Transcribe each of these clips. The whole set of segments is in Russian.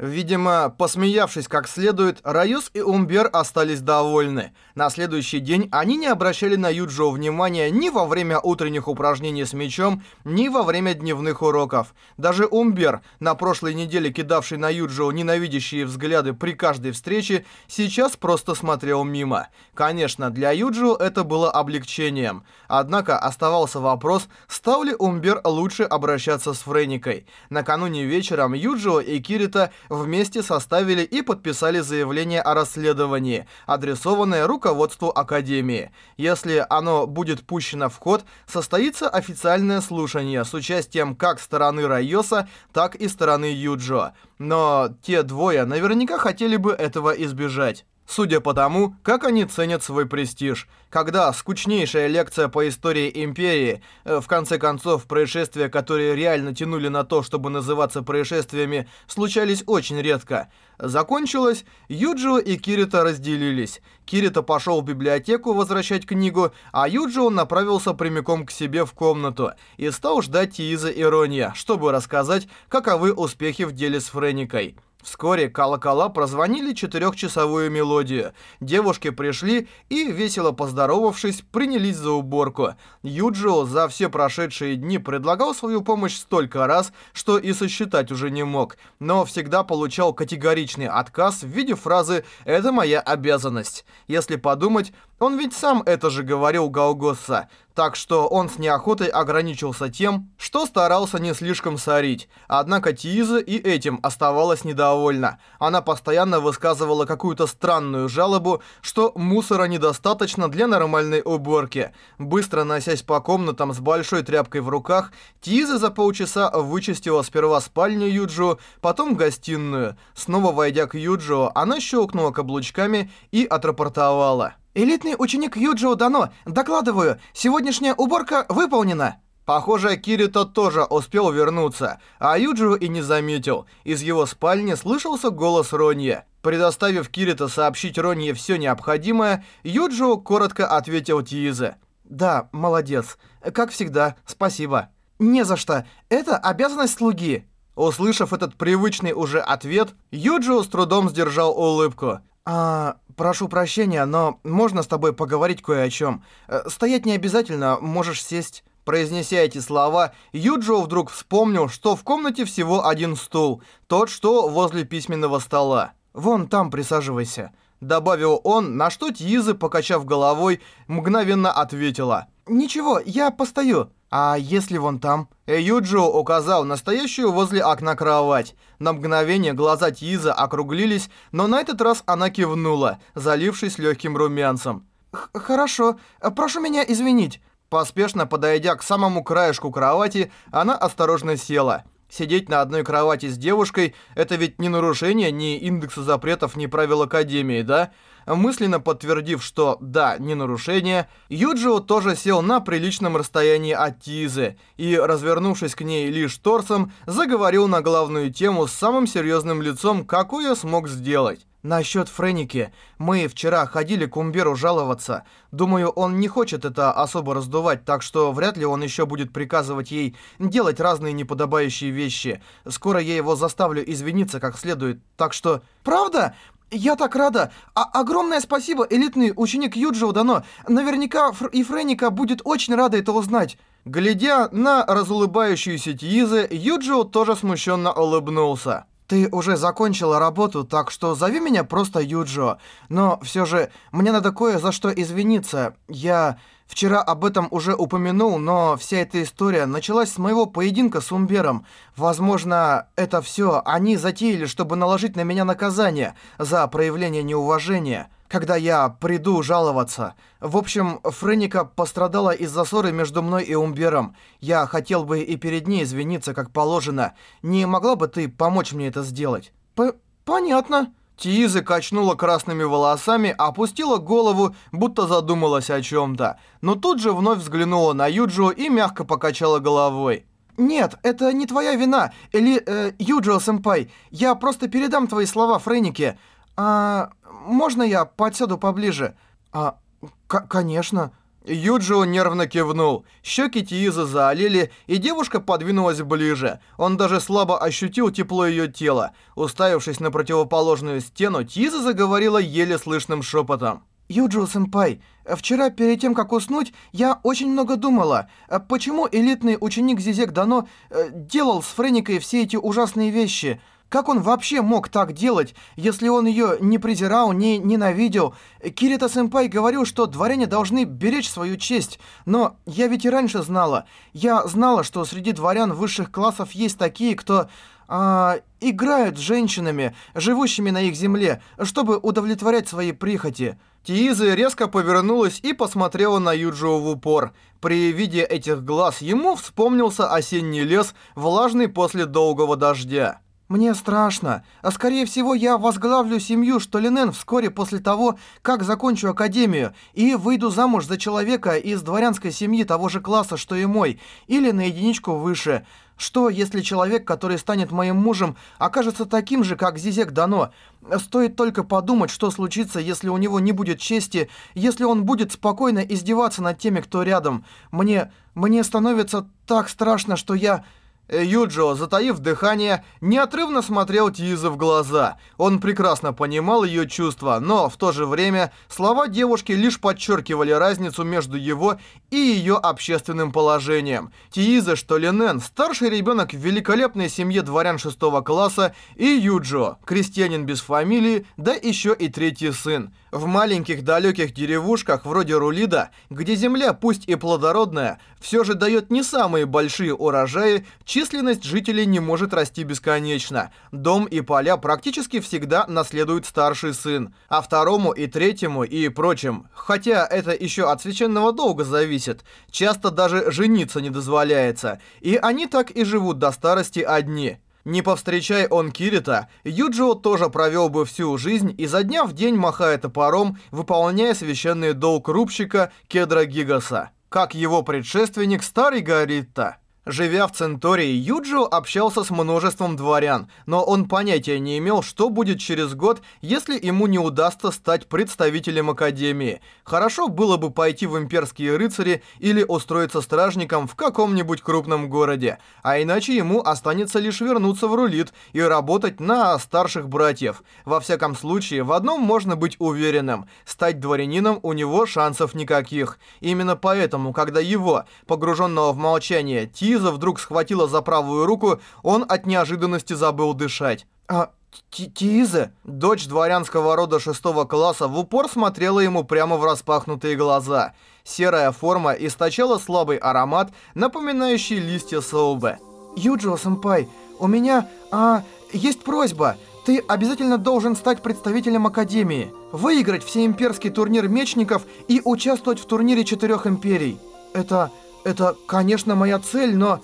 Видимо, посмеявшись как следует, Раюс и Умбер остались довольны. На следующий день они не обращали на Юджио внимания ни во время утренних упражнений с мечом, ни во время дневных уроков. Даже Умбер, на прошлой неделе кидавший на Юджио ненавидящие взгляды при каждой встрече, сейчас просто смотрел мимо. Конечно, для Юджио это было облегчением. Однако оставался вопрос, стал ли Умбер лучше обращаться с Френикой. Накануне вечером Юджио и Кирита вместе составили и подписали заявление о расследовании, адресованное руководству Академии. Если оно будет пущено в ход, состоится официальное слушание с участием как стороны Райоса, так и стороны Юджо. Но те двое наверняка хотели бы этого избежать. Судя по тому, как они ценят свой престиж. Когда скучнейшая лекция по истории Империи, э, в конце концов, происшествия, которые реально тянули на то, чтобы называться происшествиями, случались очень редко, закончилась, Юджио и Кирита разделились. Кирита пошел в библиотеку возвращать книгу, а Юджио направился прямиком к себе в комнату и стал ждать Тииза и Ронья, чтобы рассказать, каковы успехи в деле с Френикой. Вскоре колокола прозвонили четырехчасовую мелодию. Девушки пришли и, весело поздоровавшись, принялись за уборку. Юджио за все прошедшие дни предлагал свою помощь столько раз, что и сосчитать уже не мог, но всегда получал категоричный отказ в виде фразы «это моя обязанность». Если подумать, он ведь сам это же говорил Галгосса, так что он с неохотой ограничился тем, что старался не слишком сорить. Однако Тииза и этим оставалась недовольна. Она постоянно высказывала какую-то странную жалобу, что мусора недостаточно для нормальной уборки. Быстро носясь по комнатам с большой тряпкой в руках, Тииза за полчаса вычистила сперва спальню Юджио, потом гостиную. Снова войдя к Юджио, она щелкнула каблучками и отрапортовала. «Элитный ученик Юджио Дано, докладываю, сегодняшняя уборка выполнена!» Похоже, Кирита тоже успел вернуться, а Юджио и не заметил. Из его спальни слышался голос Ронье. Предоставив Кирита сообщить Ронье все необходимое, Юджио коротко ответил Тиизе. «Да, молодец. Как всегда, спасибо». «Не за что. Это обязанность слуги». Услышав этот привычный уже ответ, Юджио с трудом сдержал улыбку. «А, прошу прощения, но можно с тобой поговорить кое о чем? Э, стоять не обязательно, можешь сесть». Произнеся эти слова, Юджио вдруг вспомнил, что в комнате всего один стул, тот, что возле письменного стола. «Вон там присаживайся», — добавил он, на что Тьизы, покачав головой, мгновенно ответила. «Ничего, я постою». «А если вон там?» Юджио указал настоящую возле окна кровать. На мгновение глаза Тиза округлились, но на этот раз она кивнула, залившись легким румянцем. «Хорошо, прошу меня извинить». Поспешно подойдя к самому краешку кровати, она осторожно села. Сидеть на одной кровати с девушкой – это ведь не нарушение ни индекса запретов, ни правил Академии, да? Мысленно подтвердив, что да, не нарушение, Юджио тоже сел на приличном расстоянии от Тизы и, развернувшись к ней лишь торсом, заговорил на главную тему с самым серьезным лицом, какое смог сделать. Насчет Френики. Мы вчера ходили к Умберу жаловаться. Думаю, он не хочет это особо раздувать, так что вряд ли он еще будет приказывать ей делать разные неподобающие вещи. Скоро я его заставлю извиниться как следует, так что... Правда? Я так рада! А огромное спасибо, элитный ученик Юджио Дано. Наверняка Фр и Френика будет очень рада это узнать. Глядя на разулыбающуюся Тиизы, Юджио тоже смущенно улыбнулся. Ты уже закончила работу, так что зови меня просто Юджио. Но все же мне надо кое за что извиниться. Я вчера об этом уже упомянул, но вся эта история началась с моего поединка с Умбером. Возможно, это все они затеяли, чтобы наложить на меня наказание за проявление неуважения когда я приду жаловаться. В общем, Френика пострадала из-за ссоры между мной и Умбером. Я хотел бы и перед ней извиниться, как положено. Не могла бы ты помочь мне это сделать? П понятно. Тиза качнула красными волосами, опустила голову, будто задумалась о чем-то. Но тут же вновь взглянула на Юджио и мягко покачала головой. «Нет, это не твоя вина, или э, Юджио-сэмпай. Я просто передам твои слова Френике. А можно я подсяду поближе?» «А, конечно». Юджио нервно кивнул. Щеки Тиизы заолели, и девушка подвинулась ближе. Он даже слабо ощутил тепло ее тела. Уставившись на противоположную стену, Тииза заговорила еле слышным шепотом. Юджио-сэмпай, вчера перед тем, как уснуть, я очень много думала, почему элитный ученик Зизек Дано э, делал с Френикой все эти ужасные вещи. Как он вообще мог так делать, если он ее не презирал, не ненавидел? Кирита-сэмпай говорил, что дворяне должны беречь свою честь. Но я ведь и раньше знала. Я знала, что среди дворян высших классов есть такие, кто... А, играют с женщинами, живущими на их земле, чтобы удовлетворять свои прихоти. Тииза резко повернулась и посмотрела на Юджио в упор. При виде этих глаз ему вспомнился осенний лес, влажный после долгого дождя. Мне страшно. А скорее всего, я возглавлю семью Штолинен вскоре после того, как закончу академию, и выйду замуж за человека из дворянской семьи того же класса, что и мой, или на единичку выше. Что, если человек, который станет моим мужем, окажется таким же, как Зизек Дано? Стоит только подумать, что случится, если у него не будет чести, если он будет спокойно издеваться над теми, кто рядом. Мне... мне становится так страшно, что я... Юджио, затаив дыхание, неотрывно смотрел Тиза в глаза. Он прекрасно понимал ее чувства, но в то же время слова девушки лишь подчеркивали разницу между его и ее общественным положением. Тииза Штолинен, старший ребенок в великолепной семье дворян шестого класса, и Юджио, крестьянин без фамилии, да еще и третий сын. В маленьких далеких деревушках вроде Рулида, где земля пусть и плодородная, все же дает не самые большие урожаи, численность жителей не может расти бесконечно. Дом и поля практически всегда наследует старший сын, а второму и третьему и прочим, хотя это еще от священного долга зависит, часто даже жениться не дозволяется, и они так и живут до старости одни. Не повстречай он Кирита, Юджио тоже провел бы всю жизнь изо дня в день махая топором, выполняя священный долг рубщика Кедра Гигаса, как его предшественник старый Гаритта. Живя в Центории, Юджио общался с множеством дворян, но он понятия не имел, что будет через год, если ему не удастся стать представителем Академии. Хорошо было бы пойти в имперские рыцари или устроиться стражником в каком-нибудь крупном городе, а иначе ему останется лишь вернуться в Рулит и работать на старших братьев. Во всяком случае, в одном можно быть уверенным – стать дворянином у него шансов никаких. Именно поэтому, когда его, погруженного в молчание, Ти Лиза вдруг схватила за правую руку, он от неожиданности забыл дышать. «А, Тиза?» Дочь дворянского рода шестого класса в упор смотрела ему прямо в распахнутые глаза. Серая форма источала слабый аромат, напоминающий листья соубы. «Юджио-сэмпай, у меня, а, есть просьба. Ты обязательно должен стать представителем Академии, выиграть всеимперский турнир мечников и участвовать в турнире четырех империй. Это это, конечно, моя цель, но...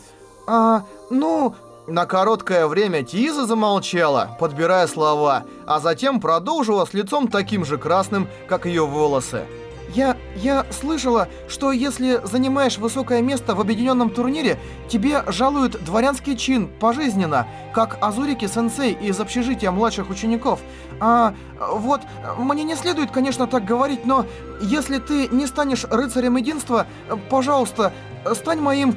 А, ну... На короткое время Тиза замолчала, подбирая слова, а затем продолжила с лицом таким же красным, как ее волосы. Я... я слышала, что если занимаешь высокое место в объединенном турнире, тебе жалуют дворянский чин пожизненно, как Азурики-сенсей из общежития младших учеников. А вот, мне не следует, конечно, так говорить, но если ты не станешь рыцарем единства, пожалуйста, стань моим...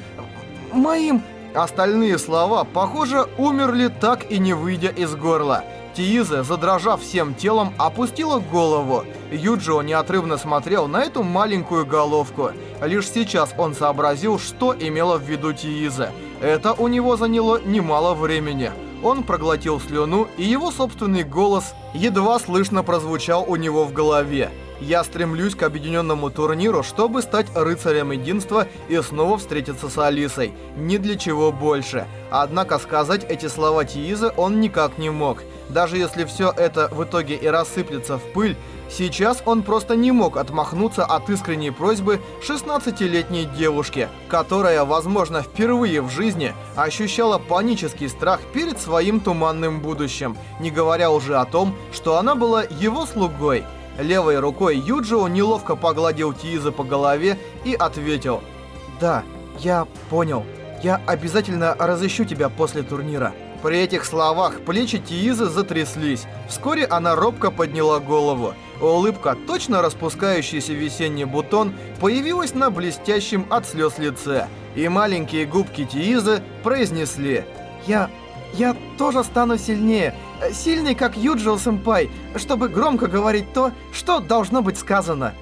моим... Остальные слова, похоже, умерли так и не выйдя из горла. Тииза, задрожав всем телом, опустила голову. Юджио неотрывно смотрел на эту маленькую головку. Лишь сейчас он сообразил, что имела в виду Тииза. Это у него заняло немало времени. Он проглотил слюну, и его собственный голос едва слышно прозвучал у него в голове. Я стремлюсь к объединенному турниру, чтобы стать рыцарем единства и снова встретиться с Алисой. Ни для чего больше. Однако сказать эти слова Тиизы он никак не мог. Даже если все это в итоге и рассыплется в пыль, сейчас он просто не мог отмахнуться от искренней просьбы 16-летней девушки, которая, возможно, впервые в жизни ощущала панический страх перед своим туманным будущим, не говоря уже о том, что она была его слугой. Левой рукой Юджио неловко погладил Тииза по голове и ответил. «Да, я понял. Я обязательно разыщу тебя после турнира». При этих словах плечи Тиизы затряслись. Вскоре она робко подняла голову. Улыбка, точно распускающийся весенний бутон, появилась на блестящем от слез лице. И маленькие губки Тиизы произнесли «Я... я тоже стану сильнее, сильный как Юджио-сэмпай, чтобы громко говорить то, что должно быть сказано».